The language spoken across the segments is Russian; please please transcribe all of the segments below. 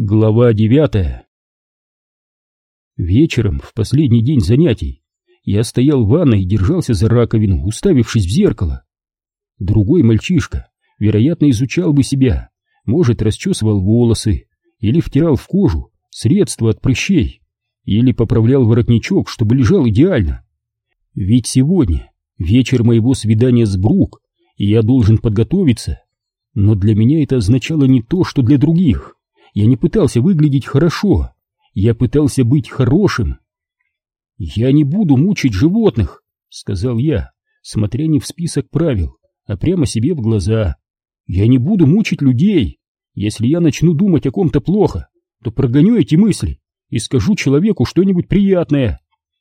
Глава девятая Вечером, в последний день занятий, я стоял в ванной и держался за раковину, уставившись в зеркало. Другой мальчишка, вероятно, изучал бы себя, может, расчесывал волосы, или втирал в кожу средства от прыщей, или поправлял воротничок, чтобы лежал идеально. Ведь сегодня вечер моего свидания с Брук, и я должен подготовиться. Но для меня это означало не то, что для других. Я не пытался выглядеть хорошо. Я пытался быть хорошим. «Я не буду мучить животных», — сказал я, смотря не в список правил, а прямо себе в глаза. «Я не буду мучить людей. Если я начну думать о ком-то плохо, то прогоню эти мысли и скажу человеку что-нибудь приятное.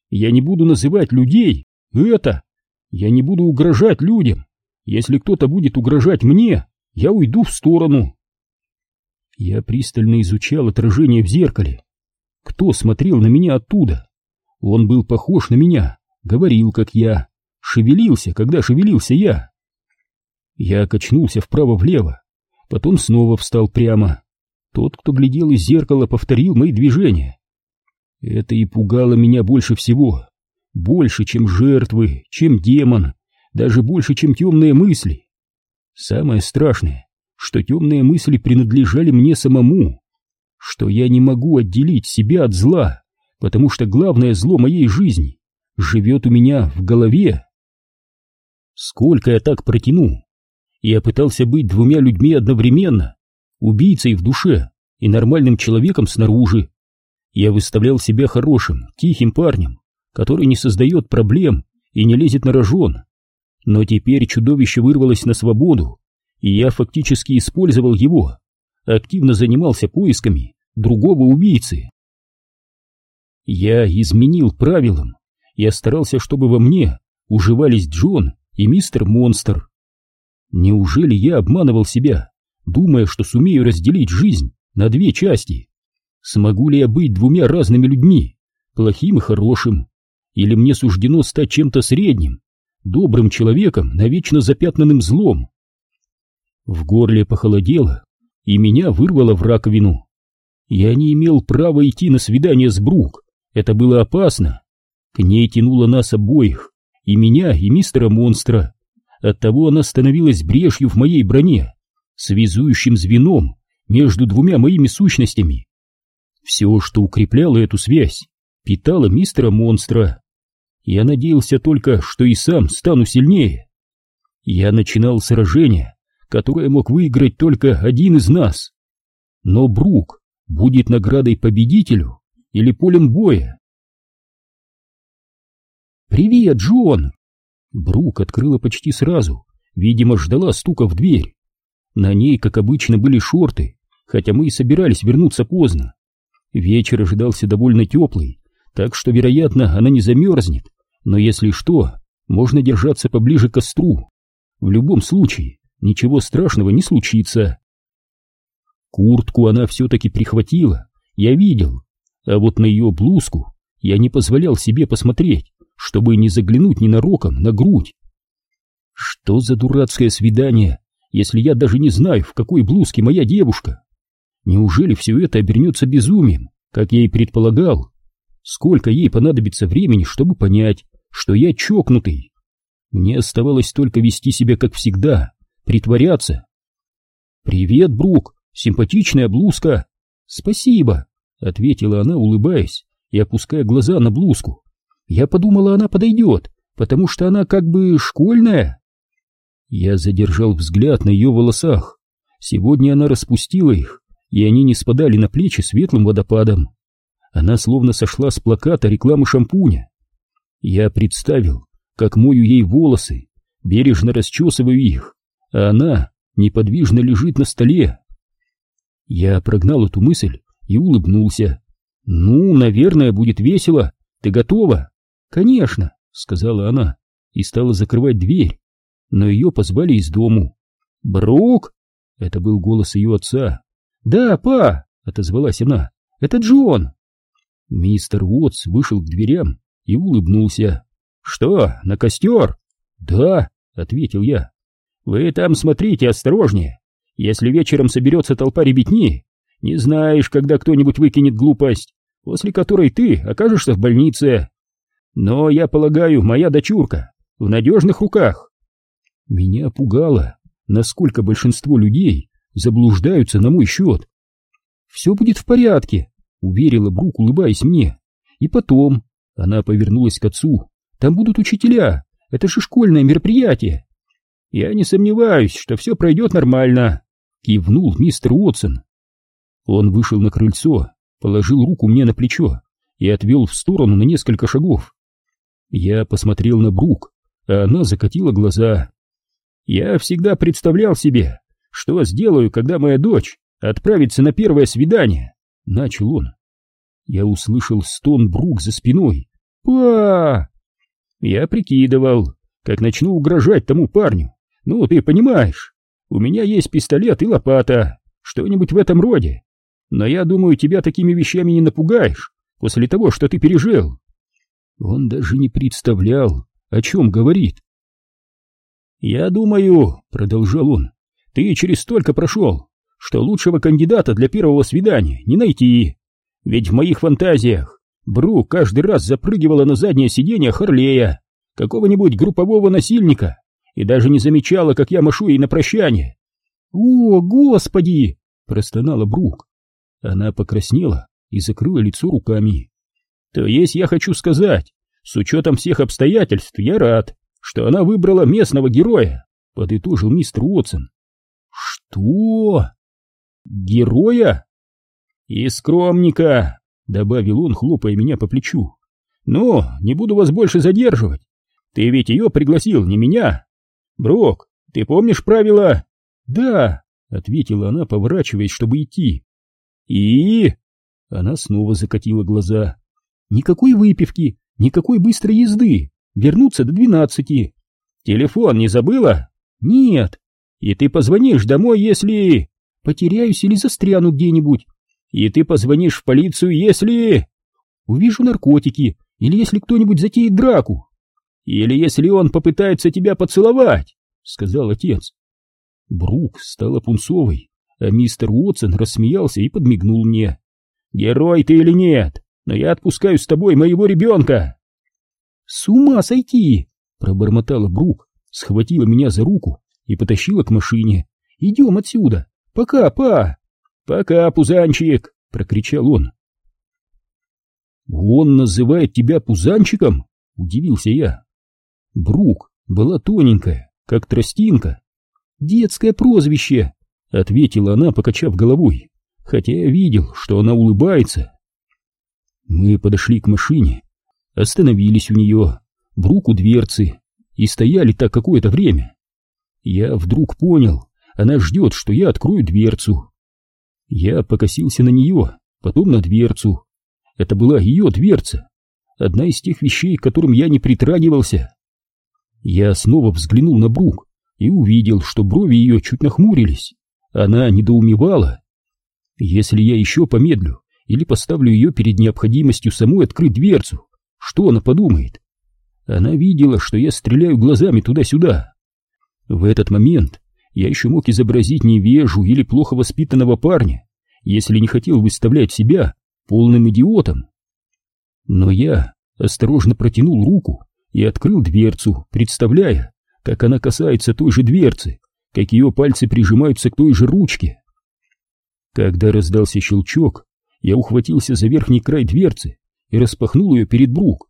Я не буду называть людей это. Я не буду угрожать людям. Если кто-то будет угрожать мне, я уйду в сторону. Я пристально изучал отражение в зеркале. Кто смотрел на меня оттуда? Он был похож на меня, говорил, как я, шевелился, когда шевелился я. Я качнулся вправо-влево, потом снова встал прямо. Тот, кто глядел из зеркала, повторил мои движения. Это и пугало меня больше всего. Больше, чем жертвы, чем демон, даже больше, чем темные мысли. Самое страшное, что темные мысли принадлежали мне самому, что я не могу отделить себя от зла, потому что главное зло моей жизни живет у меня в голове. Сколько я так протяну? Я пытался быть двумя людьми одновременно, убийцей в душе и нормальным человеком снаружи. Я выставлял себя хорошим, тихим парнем, который не создает проблем и не лезет на рожон. Но теперь чудовище вырвалось на свободу, и я фактически использовал его, активно занимался поисками другого убийцы. Я изменил правилам, я старался, чтобы во мне уживались Джон и мистер Монстр. Неужели я обманывал себя, думая, что сумею разделить жизнь на две части? Смогу ли я быть двумя разными людьми, плохим и хорошим? Или мне суждено стать чем-то средним, добрым человеком, навечно запятнанным злом? В горле похолодело, и меня вырвало в раковину. Я не имел права идти на свидание с Брук, это было опасно. К ней тянуло нас обоих, и меня, и мистера Монстра. Оттого она становилась брешью в моей броне, связующим звеном между двумя моими сущностями. Все, что укрепляло эту связь, питало мистера Монстра. Я надеялся только, что и сам стану сильнее. Я начинал сражение, которое мог выиграть только один из нас. Но Брук будет наградой победителю или полем боя. «Привет, Джон!» Брук открыла почти сразу, видимо, ждала стука в дверь. На ней, как обычно, были шорты, хотя мы и собирались вернуться поздно. Вечер ожидался довольно теплый, так что, вероятно, она не замерзнет, но если что, можно держаться поближе к костру. В любом случае, ничего страшного не случится. Куртку она все-таки прихватила, я видел, а вот на ее блузку я не позволял себе посмотреть, чтобы не заглянуть ненароком на грудь. Что за дурацкое свидание, если я даже не знаю, в какой блузке моя девушка? Неужели все это обернется безумием, как я и предполагал? Сколько ей понадобится времени, чтобы понять, что я чокнутый? Мне оставалось только вести себя как всегда, притворяться. «Привет, Брук, симпатичная блузка!» «Спасибо!» — ответила она, улыбаясь и опуская глаза на блузку. «Я подумала, она подойдет, потому что она как бы школьная». Я задержал взгляд на ее волосах. Сегодня она распустила их, и они не спадали на плечи светлым водопадом. Она словно сошла с плаката рекламы шампуня. Я представил, как мою ей волосы, бережно расчесываю их, а она неподвижно лежит на столе. Я прогнал эту мысль и улыбнулся. «Ну, наверное, будет весело. Ты готова?» «Конечно», — сказала она и стала закрывать дверь, но ее позвали из дому. «Брук?» — это был голос ее отца. «Да, па!» — отозвалась она. «Это Джон!» Мистер Уотс вышел к дверям и улыбнулся. «Что, на костер?» «Да», — ответил я. «Вы там смотрите осторожнее. Если вечером соберется толпа ребятни, Не знаешь, когда кто-нибудь выкинет глупость, после которой ты окажешься в больнице. Но, я полагаю, моя дочурка в надежных руках. Меня пугало, насколько большинство людей заблуждаются на мой счет. «Все будет в порядке», — уверила Брук, улыбаясь мне. «И потом...» — она повернулась к отцу. «Там будут учителя. Это же школьное мероприятие». «Я не сомневаюсь, что все пройдет нормально», — кивнул мистер Уотсон. Он вышел на крыльцо, положил руку мне на плечо и отвел в сторону на несколько шагов. Я посмотрел на Брук, а она закатила глаза. «Я всегда представлял себе, что сделаю, когда моя дочь отправится на первое свидание», — начал он. Я услышал стон Брук за спиной. «Па!» Я прикидывал, как начну угрожать тому парню. Ну, ты понимаешь, у меня есть пистолет и лопата, что-нибудь в этом роде. Но я думаю, тебя такими вещами не напугаешь после того, что ты пережил. Он даже не представлял, о чем говорит. «Я думаю», — продолжал он, — «ты через столько прошел, что лучшего кандидата для первого свидания не найти. Ведь в моих фантазиях Брук каждый раз запрыгивала на заднее сиденье Харлея, какого-нибудь группового насильника, и даже не замечала, как я машу ей на прощание. «О, господи!» — простонала Брук. Она покраснела и закрыла лицо руками. То есть я хочу сказать, с учетом всех обстоятельств, я рад, что она выбрала местного героя, подытожил мистер Уотсон. Что? Героя? И скромника, добавил он, хлопая меня по плечу. Ну, не буду вас больше задерживать. Ты ведь ее пригласил, не меня. Брок, ты помнишь правила? Да, ответила она, поворачиваясь, чтобы идти. И... Она снова закатила глаза. Никакой выпивки, никакой быстрой езды. Вернуться до двенадцати. Телефон не забыла? Нет. И ты позвонишь домой, если... Потеряюсь или застряну где-нибудь. И ты позвонишь в полицию, если... Увижу наркотики, или если кто-нибудь затеет драку. Или если он попытается тебя поцеловать, сказал отец. Брук стала пунцовой, а мистер Уотсон рассмеялся и подмигнул мне. «Герой ты или нет, но я отпускаю с тобой моего ребенка!» «С ума сойти!» — пробормотала Брук, схватила меня за руку и потащила к машине. «Идем отсюда! Пока, па!» «Пока, пузанчик!» — прокричал он. «Он называет тебя пузанчиком?» — удивился я. Брук была тоненькая, как тростинка. «Детское прозвище!» — ответила она, покачав головой, хотя я видел, что она улыбается. Мы подошли к машине, остановились у нее, в руку дверцы, и стояли так какое-то время. Я вдруг понял, она ждет, что я открою дверцу. Я покосился на нее, потом на дверцу. Это была ее дверца, одна из тех вещей, к которым я не притрагивался. Я снова взглянул на Брук и увидел, что брови ее чуть нахмурились. Она недоумевала. Если я еще помедлю или поставлю ее перед необходимостью самой открыть дверцу, что она подумает? Она видела, что я стреляю глазами туда-сюда. В этот момент я еще мог изобразить невежу или плохо воспитанного парня, если не хотел выставлять себя полным идиотом. Но я осторожно протянул руку и открыл дверцу, представляя, как она касается той же дверцы, как ее пальцы прижимаются к той же ручке. Когда раздался щелчок, я ухватился за верхний край дверцы и распахнул ее перед Брук.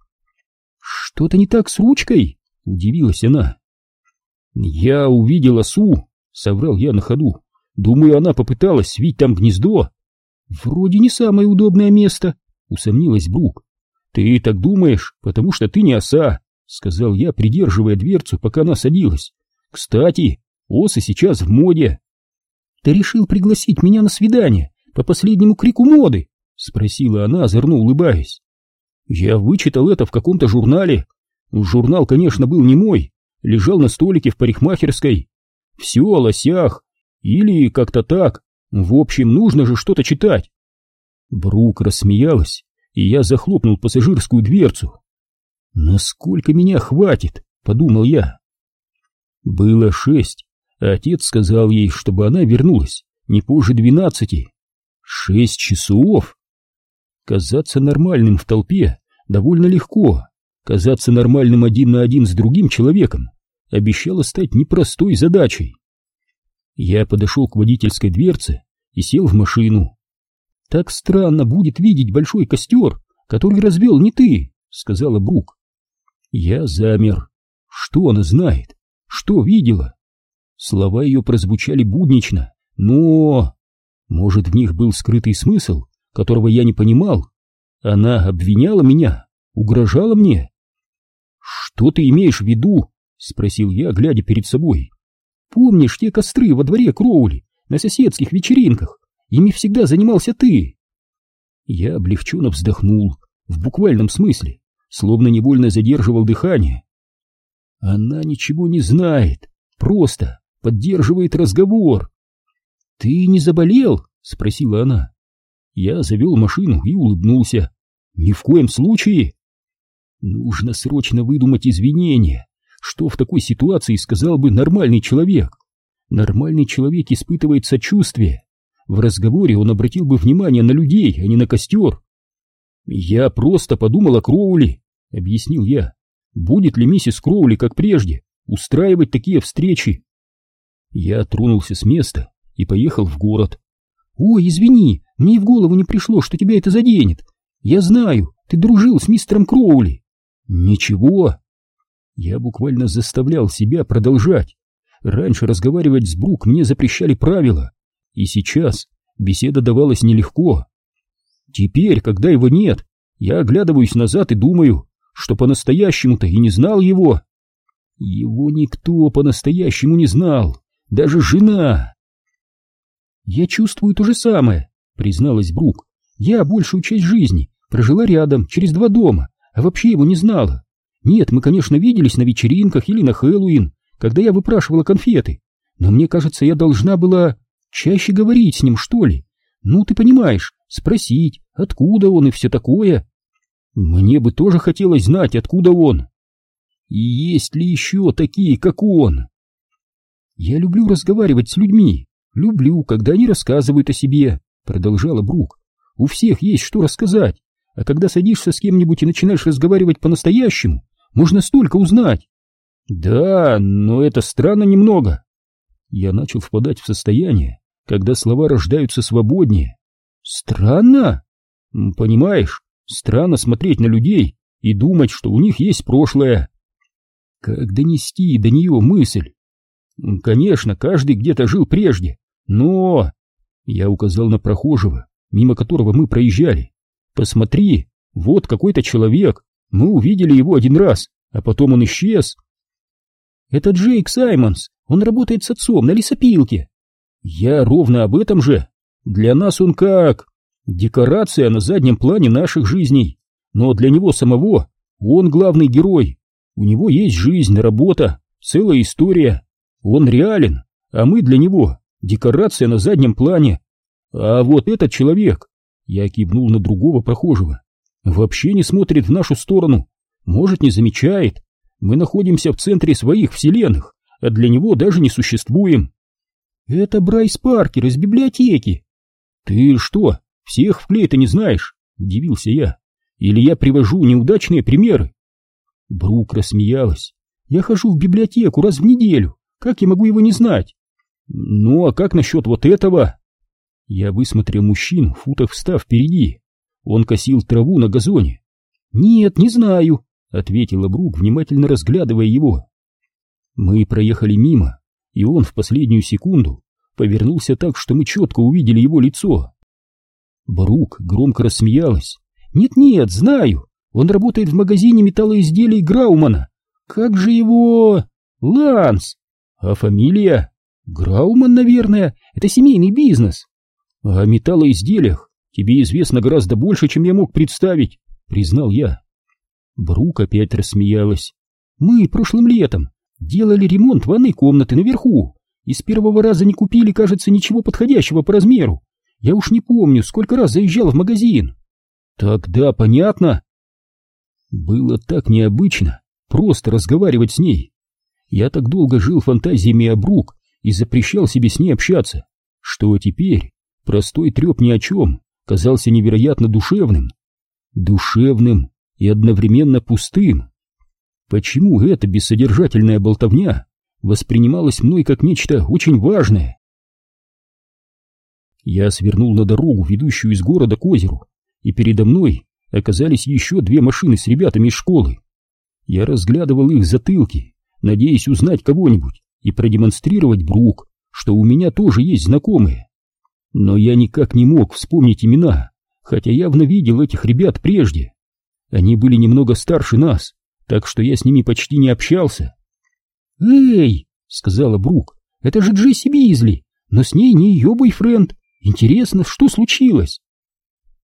«Что-то не так с ручкой?» — удивилась она. «Я увидела Су», — соврал я на ходу. «Думаю, она попыталась свить там гнездо». «Вроде не самое удобное место», — усомнилась Брук. «Ты так думаешь, потому что ты не оса», — сказал я, придерживая дверцу, пока она садилась. «Кстати, осы сейчас в моде». «Ты решил пригласить меня на свидание по последнему крику моды?» — спросила она, озорно улыбаясь. «Я вычитал это в каком-то журнале. Журнал, конечно, был не мой, лежал на столике в парикмахерской. Все о лосях, или как-то так. В общем, нужно же что-то читать». Брук рассмеялась, и я захлопнул пассажирскую дверцу. «Насколько меня хватит?» — подумал я. Было шесть, Отец сказал ей, чтобы она вернулась не позже двенадцати. Шесть часов? Казаться нормальным в толпе довольно легко. Казаться нормальным один на один с другим человеком обещало стать непростой задачей. Я подошел к водительской дверце и сел в машину. «Так странно будет видеть большой костер, который развел не ты», — сказала Брук. Я замер. Что она знает? Что видела? Слова ее прозвучали буднично, но... Может, в них был скрытый смысл, которого я не понимал? Она обвиняла меня, угрожала мне. «Что ты имеешь в виду?» — спросил я, глядя перед собой. «Помнишь те костры во дворе Кроули, на соседских вечеринках? Ими всегда занимался ты!» Я облегченно вздохнул, в буквальном смысле, словно невольно задерживал дыхание. Она ничего не знает, просто поддерживает разговор. «Ты не заболел?» — спросила она. Я завел машину и улыбнулся. «Ни в коем случае!» Нужно срочно выдумать извинения. Что в такой ситуации сказал бы нормальный человек? Нормальный человек испытывает сочувствие. В разговоре он обратил бы внимание на людей, а не на костер. «Я просто подумал о Кроули», — объяснил я. «Будет ли миссис Кроули, как прежде, устраивать такие встречи?» Я тронулся с места и поехал в город. «Ой, извини, мне и в голову не пришло, что тебя это заденет. Я знаю, ты дружил с мистером Кроули». «Ничего». Я буквально заставлял себя продолжать. Раньше разговаривать с Брук мне запрещали правила, и сейчас беседа давалась нелегко. Теперь, когда его нет, я оглядываюсь назад и думаю, что по-настоящему-то и не знал его. Его никто по-настоящему не знал, даже жена. «Я чувствую то же самое», — призналась Брук. «Я большую часть жизни прожила рядом, через два дома, а вообще его не знала. Нет, мы, конечно, виделись на вечеринках или на Хэллоуин, когда я выпрашивала конфеты, но мне кажется, я должна была чаще говорить с ним, что ли. Ну, ты понимаешь, спросить, откуда он и все такое. Мне бы тоже хотелось знать, откуда он. И есть ли еще такие, как он? Я люблю разговаривать с людьми, «Люблю, когда они рассказывают о себе», — продолжала Брук. «У всех есть что рассказать, а когда садишься с кем-нибудь и начинаешь разговаривать по-настоящему, можно столько узнать». «Да, но это странно немного». Я начал впадать в состояние, когда слова рождаются свободнее. «Странно?» «Понимаешь, странно смотреть на людей и думать, что у них есть прошлое». Как донести до нее мысль? Конечно, каждый где-то жил прежде, но... Я указал на прохожего, мимо которого мы проезжали. Посмотри, вот какой-то человек. Мы увидели его один раз, а потом он исчез. Это Джейк Саймонс. Он работает с отцом на лесопилке. Я ровно об этом же. Для нас он как... Декорация на заднем плане наших жизней. Но для него самого он главный герой. У него есть жизнь, работа, целая история. Он реален, а мы для него декорация на заднем плане. А вот этот человек, я кивнул на другого прохожего, вообще не смотрит в нашу сторону, может, не замечает. Мы находимся в центре своих вселенных, а для него даже не существуем. Это Брайс Паркер из библиотеки. Ты что, всех в клей-то не знаешь? Удивился я. Или я привожу неудачные примеры? Брук рассмеялась. Я хожу в библиотеку раз в неделю. Как я могу его не знать? Ну, а как насчет вот этого? Я высмотрел мужчину, футов встав впереди. Он косил траву на газоне. Нет, не знаю, ответила Брук, внимательно разглядывая его. Мы проехали мимо, и он в последнюю секунду повернулся так, что мы четко увидели его лицо. Брук громко рассмеялась. «Нет-нет, знаю, он работает в магазине металлоизделий Граумана. Как же его... Ланс! А фамилия? Грауман, наверное. Это семейный бизнес. О металлоизделиях тебе известно гораздо больше, чем я мог представить, признал я. Брук опять рассмеялась. Мы прошлым летом делали ремонт ванной комнаты наверху и с первого раза не купили, кажется, ничего подходящего по размеру. Я уж не помню, сколько раз заезжал в магазин. Тогда понятно. Было так необычно просто разговаривать с ней. Я так долго жил фантазиями о Брук и запрещал себе с ней общаться, что теперь Простой треп ни о чем казался невероятно душевным. Душевным и одновременно пустым. Почему эта бессодержательная болтовня воспринималась мной как нечто очень важное? Я свернул на дорогу, ведущую из города к озеру, и передо мной оказались еще две машины с ребятами из школы. Я разглядывал их затылки, надеясь узнать кого-нибудь и продемонстрировать Брук, что у меня тоже есть знакомые. Но я никак не мог вспомнить имена, хотя явно видел этих ребят прежде. Они были немного старше нас, так что я с ними почти не общался. «Эй!» — сказала Брук. «Это же Джесси Бизли, но с ней не ее бойфренд. Интересно, что случилось?»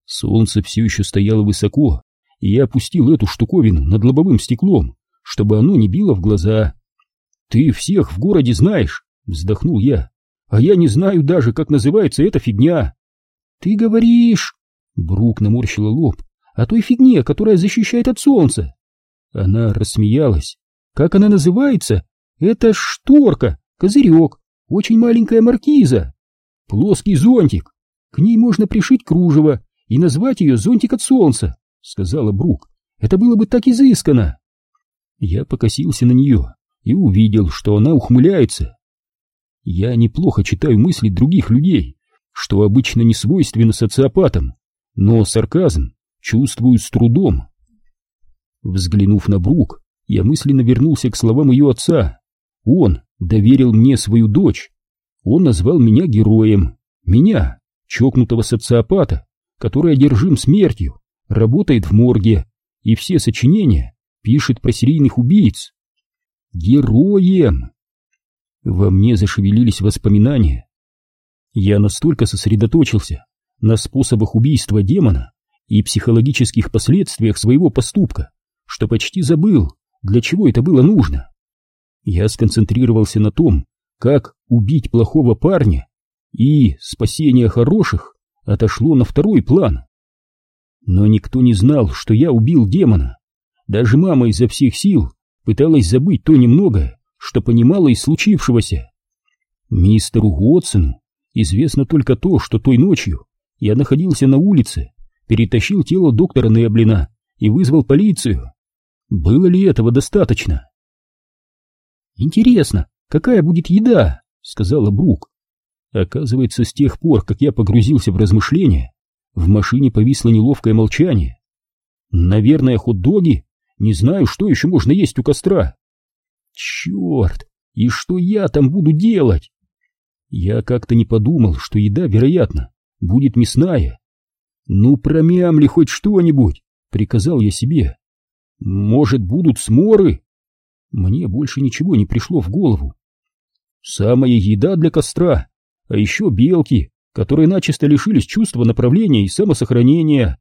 Солнце все еще стояло высоко, и я опустил эту штуковину над лобовым стеклом, чтобы оно не било в глаза. «Ты всех в городе знаешь!» — вздохнул я. «А я не знаю даже, как называется эта фигня!» «Ты говоришь...» — Брук наморщила лоб. «О той фигне, которая защищает от солнца!» Она рассмеялась. «Как она называется? Это шторка, козырек, очень маленькая маркиза, плоский зонтик. К ней можно пришить кружево и назвать ее зонтик от солнца», — сказала Брук. «Это было бы так изысканно!» Я покосился на нее и увидел, что она ухмыляется. Я неплохо читаю мысли других людей, что обычно не свойственно социопатам, но сарказм чувствую с трудом. Взглянув на Брук, я мысленно вернулся к словам ее отца. Он доверил мне свою дочь. Он назвал меня героем. Меня, чокнутого социопата, который одержим смертью, работает в морге, и все сочинения пишет про серийных убийц. Героем! Во мне зашевелились воспоминания. Я настолько сосредоточился на способах убийства демона и психологических последствиях своего поступка, что почти забыл, для чего это было нужно. Я сконцентрировался на том, как убить плохого парня, и спасение хороших отошло на второй план. Но никто не знал, что я убил демона. Даже мама изо всех сил пыталась забыть то немногое, что понимала из случившегося. Мистеру Уотсону известно только то, что той ночью я находился на улице, перетащил тело доктора Неблина и вызвал полицию. Было ли этого достаточно? «Интересно, какая будет еда?» — сказала Брук. Оказывается, с тех пор, как я погрузился в размышления, в машине повисло неловкое молчание. Наверное, хот-доги? Не знаю, что еще можно есть у костра. Черт! И что я там буду делать? Я как-то не подумал, что еда, вероятно, будет мясная. Ну, промямли хоть что-нибудь, приказал я себе. Может, будут сморы? Мне больше ничего не пришло в голову. Самая еда для костра, а еще белки, которые начисто лишились чувства направления и самосохранения.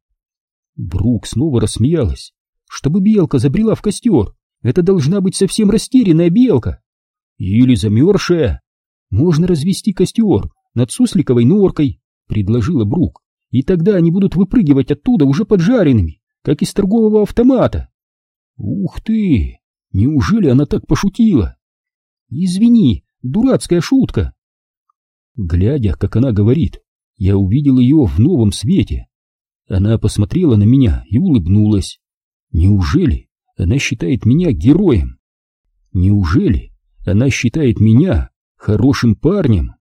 Брук снова рассмеялась. Чтобы белка забрела в костер, это должна быть совсем растерянная белка. Или замерзшая. Можно развести костер над сусликовой норкой, предложила Брук, и тогда они будут выпрыгивать оттуда уже поджаренными, как из торгового автомата. Ух ты! Неужели она так пошутила? Извини, дурацкая шутка. Глядя, как она говорит, я увидел ее в новом свете. Она посмотрела на меня и улыбнулась. Неужели она считает меня героем? Неужели она считает меня хорошим парнем?